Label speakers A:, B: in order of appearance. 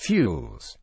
A: fuels.